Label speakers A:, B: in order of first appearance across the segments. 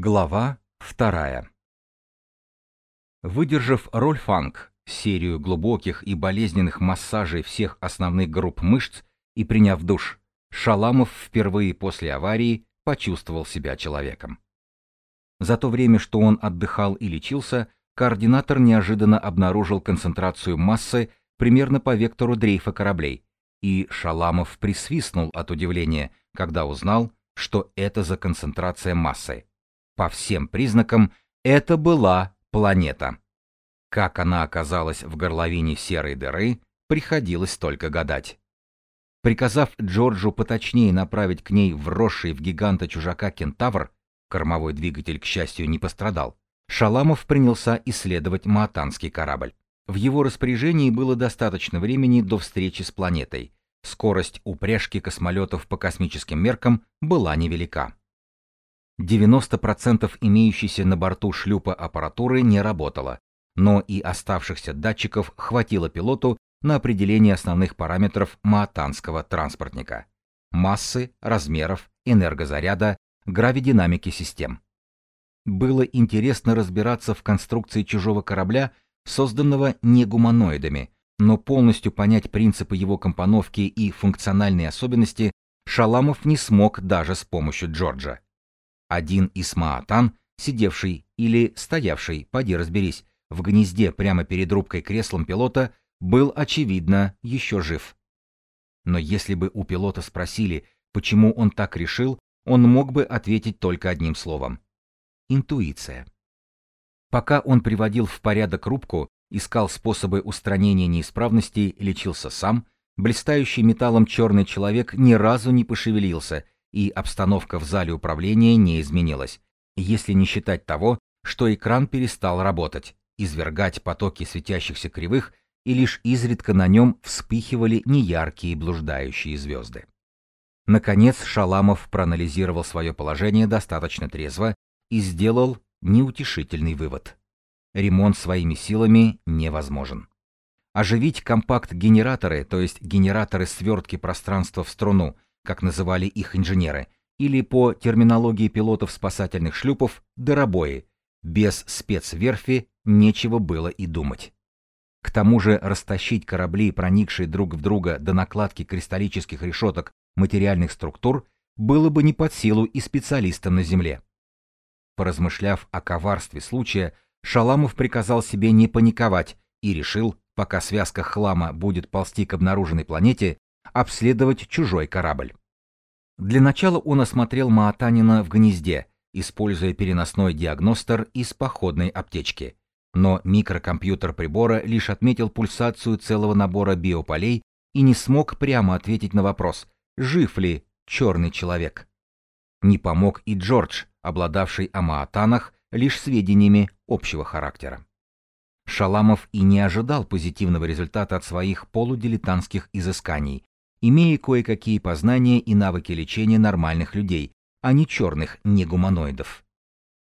A: Глава вторая. Выдержав роль фанк, серию глубоких и болезненных массажей всех основных групп мышц и приняв душ, Шаламов впервые после аварии почувствовал себя человеком. За то время, что он отдыхал и лечился, координатор неожиданно обнаружил концентрацию массы примерно по вектору дрейфа кораблей, и Шаламов присвистнул от удивления, когда узнал, что это за концентрация массы по всем признакам, это была планета. Как она оказалась в горловине серой дыры, приходилось только гадать. Приказав Джорджу поточнее направить к ней вросший в гиганта чужака кентавр, кормовой двигатель, к счастью, не пострадал, Шаламов принялся исследовать маатанский корабль. В его распоряжении было достаточно времени до встречи с планетой. Скорость упряжки космолетов по космическим меркам была невелика. 90% имеющейся на борту шлюпа аппаратуры не работало, но и оставшихся датчиков хватило пилоту на определение основных параметров маатанского транспортника – массы, размеров, энергозаряда, гравидинамики систем. Было интересно разбираться в конструкции чужого корабля, созданного не гуманоидами, но полностью понять принципы его компоновки и функциональные особенности Шаламов не смог даже с помощью Джорджа. Один из маатан, сидевший или стоявший, поди разберись, в гнезде прямо перед рубкой креслом пилота, был, очевидно, еще жив. Но если бы у пилота спросили, почему он так решил, он мог бы ответить только одним словом. Интуиция. Пока он приводил в порядок рубку, искал способы устранения неисправностей, лечился сам, блистающий металлом черный человек ни разу не пошевелился и обстановка в зале управления не изменилась, если не считать того, что экран перестал работать, извергать потоки светящихся кривых, и лишь изредка на нем вспыхивали неяркие блуждающие звезды. Наконец Шаламов проанализировал свое положение достаточно трезво и сделал неутешительный вывод. Ремонт своими силами невозможен. Оживить компакт-генераторы, то есть генераторы свертки пространства в струну, как называли их инженеры, или по терминологии пилотов спасательных шлюпов дыробои. Без спецверфи нечего было и думать. К тому же растащить корабли, проникшие друг в друга до накладки кристаллических решеток материальных структур, было бы не под силу и специалистам на Земле. Поразмышляв о коварстве случая, Шаламов приказал себе не паниковать и решил, пока связка хлама будет ползти к обнаруженной планете, обследовать чужой корабль. Для начала он осмотрел Маатанина в гнезде, используя переносной диагностер из походной аптечки. Но микрокомпьютер прибора лишь отметил пульсацию целого набора биополей и не смог прямо ответить на вопрос, жив ли черный человек. Не помог и Джордж, обладавший о Маатанах лишь сведениями общего характера. Шаламов и не ожидал позитивного результата от своих полудилетантских изысканий, имея кое-какие познания и навыки лечения нормальных людей, а не черных негуманоидов.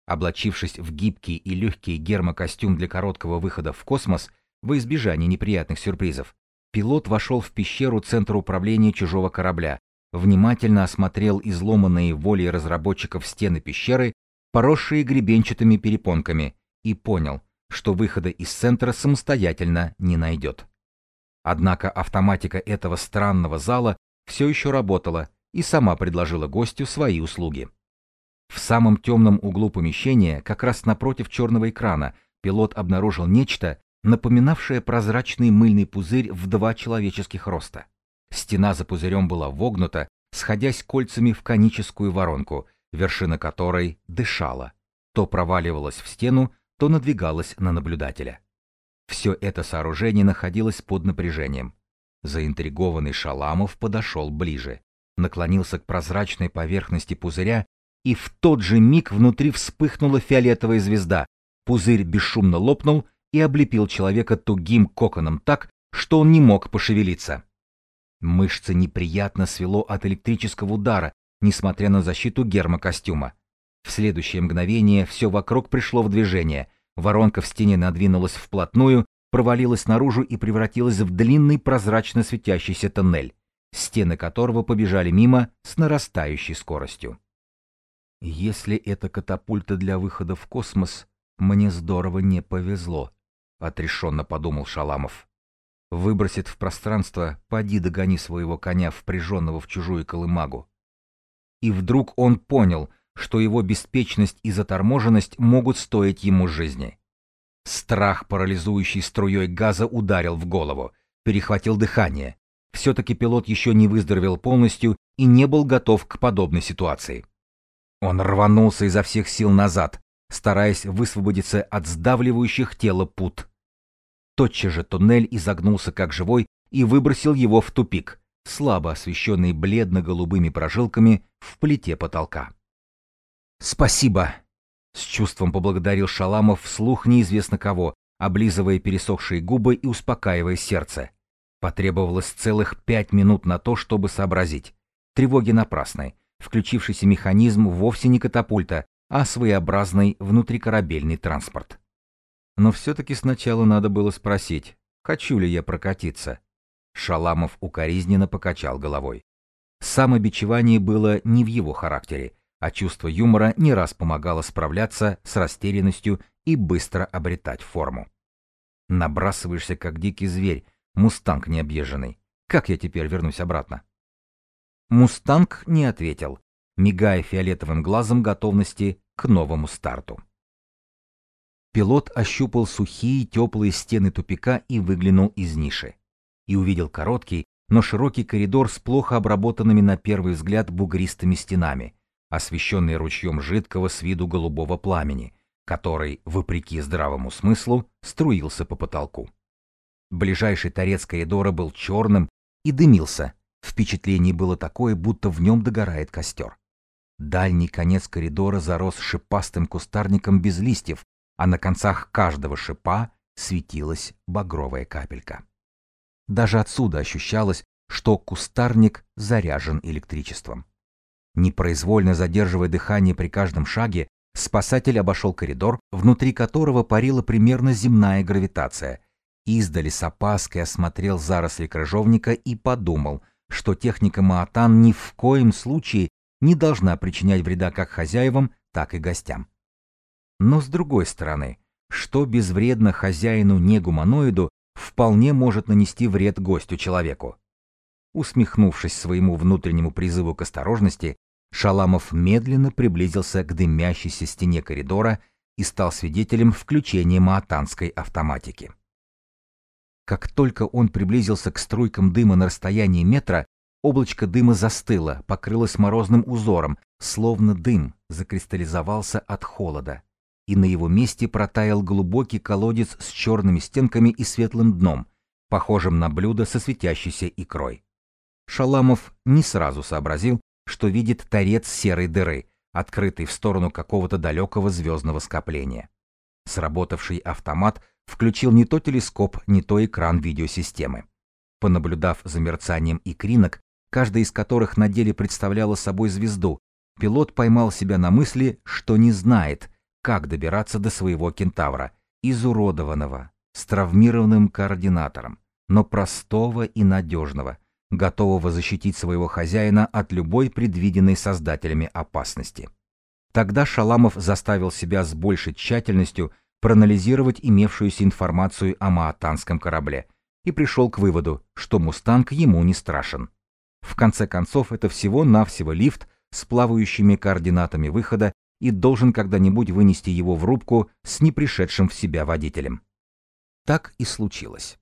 A: Облачившись в гибкий и легкий гермокостюм для короткого выхода в космос, во избежание неприятных сюрпризов, пилот вошел в пещеру Центра управления чужого корабля, внимательно осмотрел изломанные волей разработчиков стены пещеры, поросшие гребенчатыми перепонками, и понял, что выхода из центра самостоятельно не найдет. Однако автоматика этого странного зала все еще работала и сама предложила гостю свои услуги. В самом темном углу помещения, как раз напротив черного экрана, пилот обнаружил нечто, напоминавшее прозрачный мыльный пузырь в два человеческих роста. Стена за пузырем была вогнута, сходясь кольцами в коническую воронку, вершина которой дышала, то проваливалась в стену, то надвигалась на наблюдателя. Все это сооружение находилось под напряжением. Заинтригованный Шаламов подошел ближе, наклонился к прозрачной поверхности пузыря, и в тот же миг внутри вспыхнула фиолетовая звезда. Пузырь бесшумно лопнул и облепил человека тугим коконом так, что он не мог пошевелиться. Мышцы неприятно свело от электрического удара, несмотря на защиту гермокостюма. В следующее мгновение все вокруг пришло в движение — Воронка в стене надвинулась вплотную, провалилась наружу и превратилась в длинный прозрачно светящийся тоннель, стены которого побежали мимо с нарастающей скоростью. Если это катапульта для выхода в космос, мне здорово не повезло, отрешенно подумал Шаламов. Выбросит в пространство, поди догони своего коня, впряженного в чужую колымагу. И вдруг он понял, что его беспечность и заторможенность могут стоить ему жизни. Страх, парализующий струей газа, ударил в голову, перехватил дыхание. Все-таки пилот еще не выздоровел полностью и не был готов к подобной ситуации. Он рванулся изо всех сил назад, стараясь высвободиться от сдавливающих тело пут. Тотчас же туннель изогнулся как живой и выбросил его в тупик, слабо освещенный бледно-голубыми прожилками в плите потолка. «Спасибо!» — с чувством поблагодарил Шаламов вслух неизвестно кого, облизывая пересохшие губы и успокаивая сердце. Потребовалось целых пять минут на то, чтобы сообразить. Тревоги напрасны. Включившийся механизм вовсе не катапульта, а своеобразный внутрикорабельный транспорт. Но все-таки сначала надо было спросить, хочу ли я прокатиться. Шаламов укоризненно покачал головой. Самобичевание было не в его характере, а чувство юмора не раз помогало справляться с растерянностью и быстро обретать форму. Набрасываешься, как дикий зверь, мустанг необъезженный. Как я теперь вернусь обратно? Мустанг не ответил, мигая фиолетовым глазом готовности к новому старту. Пилот ощупал сухие теплые стены тупика и выглянул из ниши. И увидел короткий, но широкий коридор с плохо обработанными на первый взгляд бугристыми стенами, освещенный ручьем жидкого с виду голубого пламени, который, вопреки здравому смыслу, струился по потолку. Ближайший торец коридора был черным и дымился. Впечатление было такое, будто в нем догорает костер. Дальний конец коридора зарос шипастым кустарником без листьев, а на концах каждого шипа светилась багровая капелька. Даже отсюда ощущалось, что кустарник заряжен электричеством. Непроизвольно задерживая дыхание при каждом шаге, спасатель обошел коридор, внутри которого парила примерно земная гравитация. Издали с опаской осмотрел заросли крыжовника и подумал, что техника Маатан ни в коем случае не должна причинять вреда как хозяевам, так и гостям. Но с другой стороны, что безвредно хозяину не гуманоиду, вполне может нанести вред гостю-человеку. Усмехнувшись своему внутреннему призыву к осторожности, Шаламов медленно приблизился к дымящейся стене коридора и стал свидетелем включения маатанской автоматики. Как только он приблизился к струйкам дыма на расстоянии метра, Облачко дыма застыло, покрылось морозным узором, словно дым закристаллизовался от холода. И на его месте протаял глубокий колодец с черными стенками и светлым дном, похожим на блюдо со светящейся икрой. Шаламов не сразу сообразил, что видит торец серой дыры, открытый в сторону какого-то далекого звездного скопления. Сработавший автомат включил не то телескоп, не то экран видеосистемы. Понаблюдав за мерцанием икринок, каждая из которых на деле представляла собой звезду, пилот поймал себя на мысли, что не знает, как добираться до своего кентавра, изуродованного, с травмированным координатором, но простого и надежного, готового защитить своего хозяина от любой предвиденной создателями опасности. Тогда Шаламов заставил себя с большей тщательностью проанализировать имевшуюся информацию о маатанском корабле и пришел к выводу, что «Мустанг» ему не страшен. В конце концов, это всего-навсего лифт с плавающими координатами выхода и должен когда-нибудь вынести его в рубку с непришедшим в себя водителем. Так и случилось.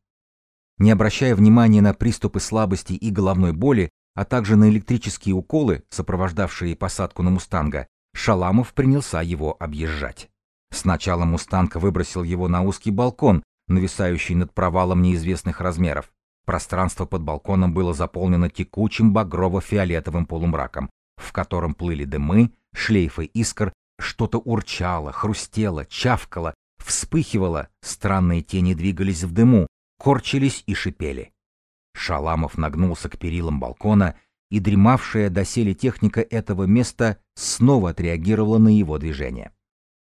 A: Не обращая внимания на приступы слабости и головной боли, а также на электрические уколы, сопровождавшие посадку на «Мустанга», Шаламов принялся его объезжать. Сначала «Мустанг» выбросил его на узкий балкон, нависающий над провалом неизвестных размеров. Пространство под балконом было заполнено текучим багрово-фиолетовым полумраком, в котором плыли дымы, шлейфы искр, что-то урчало, хрустело, чавкало, вспыхивало, странные тени двигались в дыму, корчились и шипели. Шаламов нагнулся к перилам балкона, и дремавшая доселе техника этого места снова отреагировала на его движение.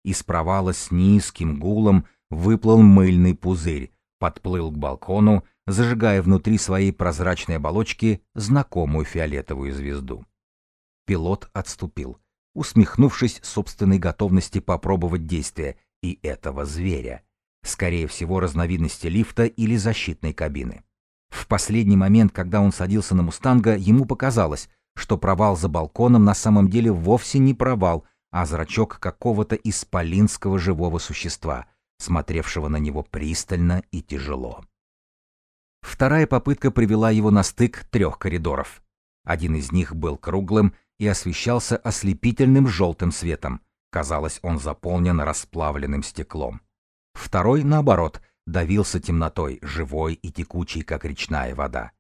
A: Из провала с низким гулом выплыл мыльный пузырь, подплыл к балкону, зажигая внутри своей прозрачной оболочки знакомую фиолетовую звезду. Пилот отступил, усмехнувшись собственной готовности попробовать действие и этого зверя, скорее всего разновидности лифта или защитной кабины. В последний момент, когда он садился на «Мустанга», ему показалось, что провал за балконом на самом деле вовсе не провал, а зрачок какого-то исполинского живого существа, смотревшего на него пристально и тяжело. Вторая попытка привела его на стык трех коридоров. Один из них был круглым и освещался ослепительным желтым светом. Казалось, он заполнен расплавленным стеклом. Второй, наоборот, давился темнотой, живой и текучей, как речная вода.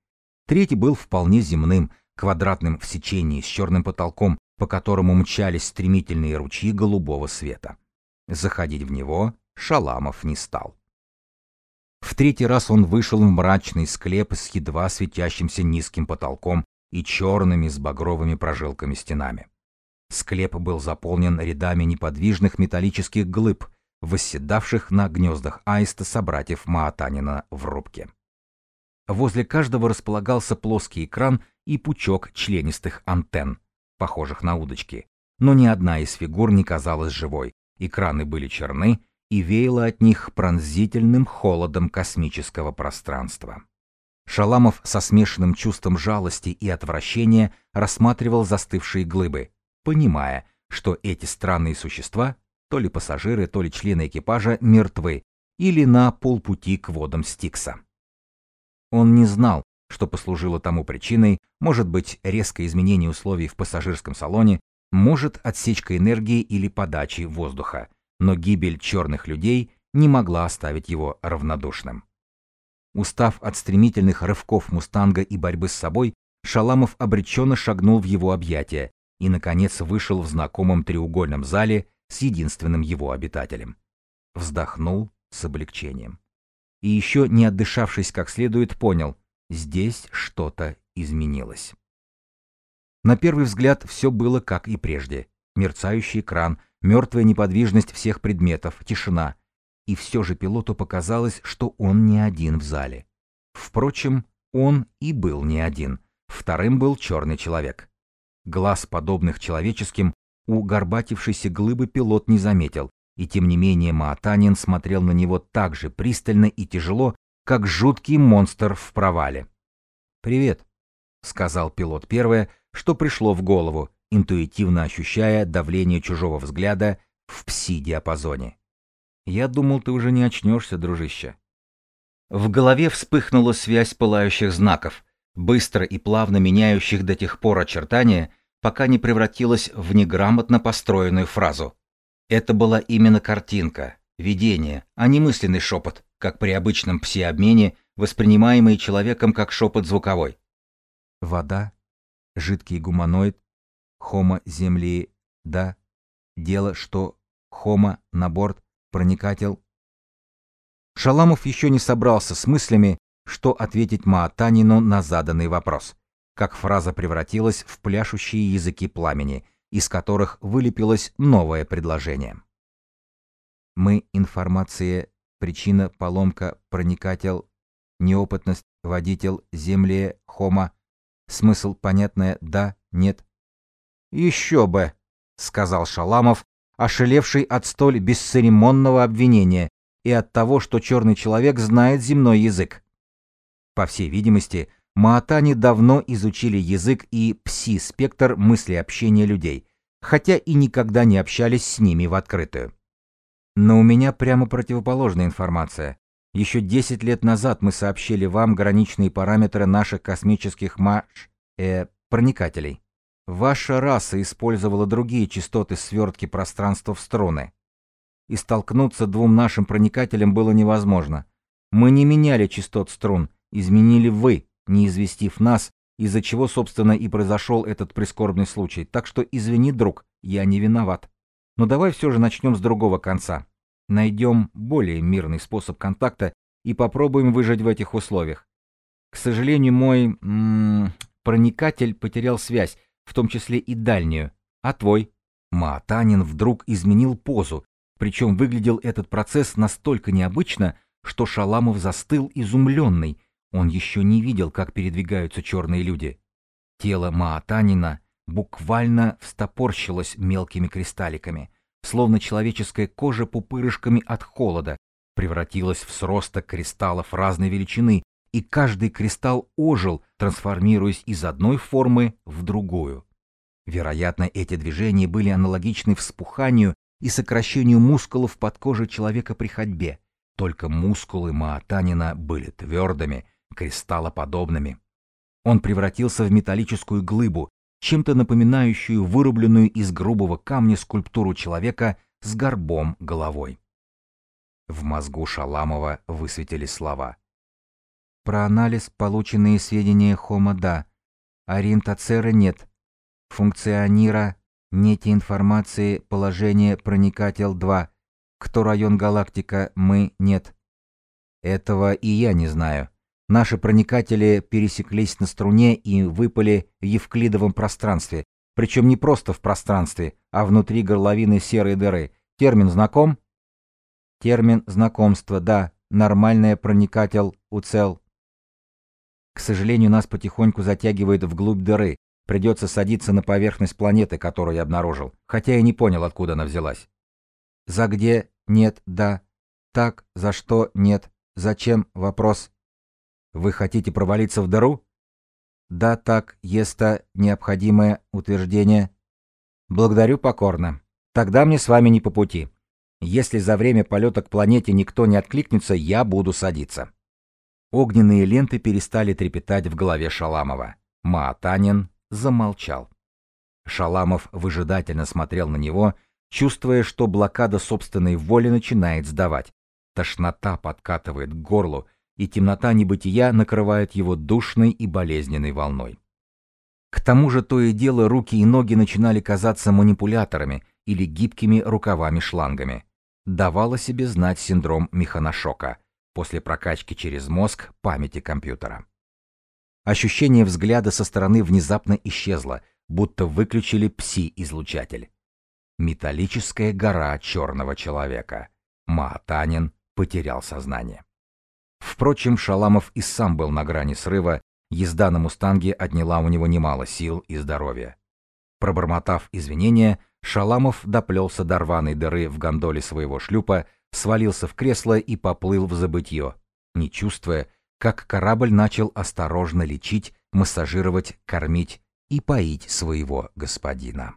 A: Третий был вполне земным, квадратным в сечении, с черным потолком, по которому мчались стремительные ручьи голубого света. Заходить в него Шаламов не стал. В третий раз он вышел в мрачный склеп с едва светящимся низким потолком и черными с багровыми прожилками стенами. Склеп был заполнен рядами неподвижных металлических глыб, восседавших на гнездах аиста собратьев Маатанина в рубке. Возле каждого располагался плоский экран и пучок членистых антенн, похожих на удочки, но ни одна из фигур не казалась живой, экраны были черны и веяло от них пронзительным холодом космического пространства. Шаламов со смешанным чувством жалости и отвращения рассматривал застывшие глыбы, понимая, что эти странные существа, то ли пассажиры, то ли члены экипажа, мертвы или на полпути к водам Стикса. Он не знал, что послужило тому причиной, может быть, резкое изменение условий в пассажирском салоне, может, отсечка энергии или подачи воздуха, но гибель черных людей не могла оставить его равнодушным. Устав от стремительных рывков «Мустанга» и борьбы с собой, Шаламов обреченно шагнул в его объятия и, наконец, вышел в знакомом треугольном зале с единственным его обитателем. Вздохнул с облегчением. И еще не отдышавшись как следует, понял, здесь что-то изменилось. На первый взгляд все было как и прежде. Мерцающий экран, мертвая неподвижность всех предметов, тишина, и все же пилоту показалось, что он не один в зале. Впрочем, он и был не один. Вторым был черный человек. Глаз, подобных человеческим, у горбатившейся глыбы пилот не заметил, и тем не менее Маатанин смотрел на него так же пристально и тяжело, как жуткий монстр в провале. «Привет», — сказал пилот первое, что пришло в голову, интуитивно ощущая давление чужого взгляда в пси-диапазоне. Я думал, ты уже не очнешься, дружище. В голове вспыхнула связь пылающих знаков, быстро и плавно меняющих до тех пор очертания, пока не превратилась в неграмотно построенную фразу. Это была именно картинка, видение, а не мысленный шепот, как при обычном пси-обмене, воспринимаемый человеком как шепот звуковой. Вода, жидкий гуманоид, хома земли, да, дело, что хома на борт проникатель. Шаламов еще не собрался с мыслями, что ответить Маатанину на заданный вопрос, как фраза превратилась в пляшущие языки пламени, из которых вылепилось новое предложение. Мы информация, причина, поломка, проникатель, неопытность, водитель, земле, хома. Смысл понятное «да», «нет». «Еще бы», — сказал Шаламов, ошелевший от столь бесцеремонного обвинения и от того, что черный человек знает земной язык. По всей видимости, Маатани давно изучили язык и пси-спектр мысли общения людей, хотя и никогда не общались с ними в открытую. Но у меня прямо противоположная информация. Еще 10 лет назад мы сообщили вам граничные параметры наших космических маш... э... проникателей. Ваша раса использовала другие частоты свертки пространства в струны. И столкнуться двум нашим проникателям было невозможно. Мы не меняли частот струн, изменили вы, не известив нас, из-за чего, собственно, и произошел этот прискорбный случай. Так что извини, друг, я не виноват. Но давай все же начнем с другого конца. Найдем более мирный способ контакта и попробуем выжить в этих условиях. К сожалению, мой м -м, проникатель потерял связь, в том числе и дальнюю. А твой? Маатанин вдруг изменил позу, причем выглядел этот процесс настолько необычно, что Шаламов застыл изумленный. Он еще не видел, как передвигаются черные люди. Тело Маатанина буквально встопорщилось мелкими кристалликами, словно человеческая кожа пупырышками от холода, превратилась в сросток кристаллов разной величины, и каждый кристалл ожил, трансформируясь из одной формы в другую. Вероятно, эти движения были аналогичны вспуханию и сокращению мускулов под кожей человека при ходьбе, только мускулы Маатанина были твердыми, кристаллоподобными. Он превратился в металлическую глыбу, чем-то напоминающую вырубленную из грубого камня скульптуру человека с горбом головой. В мозгу Шаламова высветились слова. Про анализ полученные сведения Хома да, ориентацера нет, функционира нети информации положение проникатель 2, кто район галактика мы нет. Этого и я не знаю. Наши проникатели пересеклись на струне и выпали в евклидовом пространстве, причем не просто в пространстве, а внутри горловины серой дыры. Термин знаком? Термин знакомства, да, нормальная проникатель уцел. К сожалению, нас потихоньку затягивает вглубь дыры. Придется садиться на поверхность планеты, которую я обнаружил, хотя я не понял, откуда она взялась. За где? Нет, да. Так, за что? Нет. Зачем? Вопрос. Вы хотите провалиться в дыру? Да, так, есть-то необходимое утверждение. Благодарю покорно. Тогда мне с вами не по пути. Если за время полета к планете никто не откликнется, я буду садиться. Огненные ленты перестали трепетать в голове Шаламова. Маатанин замолчал. Шаламов выжидательно смотрел на него, чувствуя, что блокада собственной воли начинает сдавать. Тошнота подкатывает к горлу, и темнота небытия накрывает его душной и болезненной волной. К тому же то и дело руки и ноги начинали казаться манипуляторами или гибкими рукавами-шлангами. Давало себе знать синдром механошока после прокачки через мозг памяти компьютера. Ощущение взгляда со стороны внезапно исчезло, будто выключили пси-излучатель. Металлическая гора черного человека. Маатанин потерял сознание. Впрочем, Шаламов и сам был на грани срыва, езда на «Мустанге» отняла у него немало сил и здоровья. Пробормотав извинения, Шаламов доплелся до рваной дыры в гондоле своего шлюпа, свалился в кресло и поплыл в забытье, не чувствуя, как корабль начал осторожно лечить, массажировать, кормить и поить своего господина.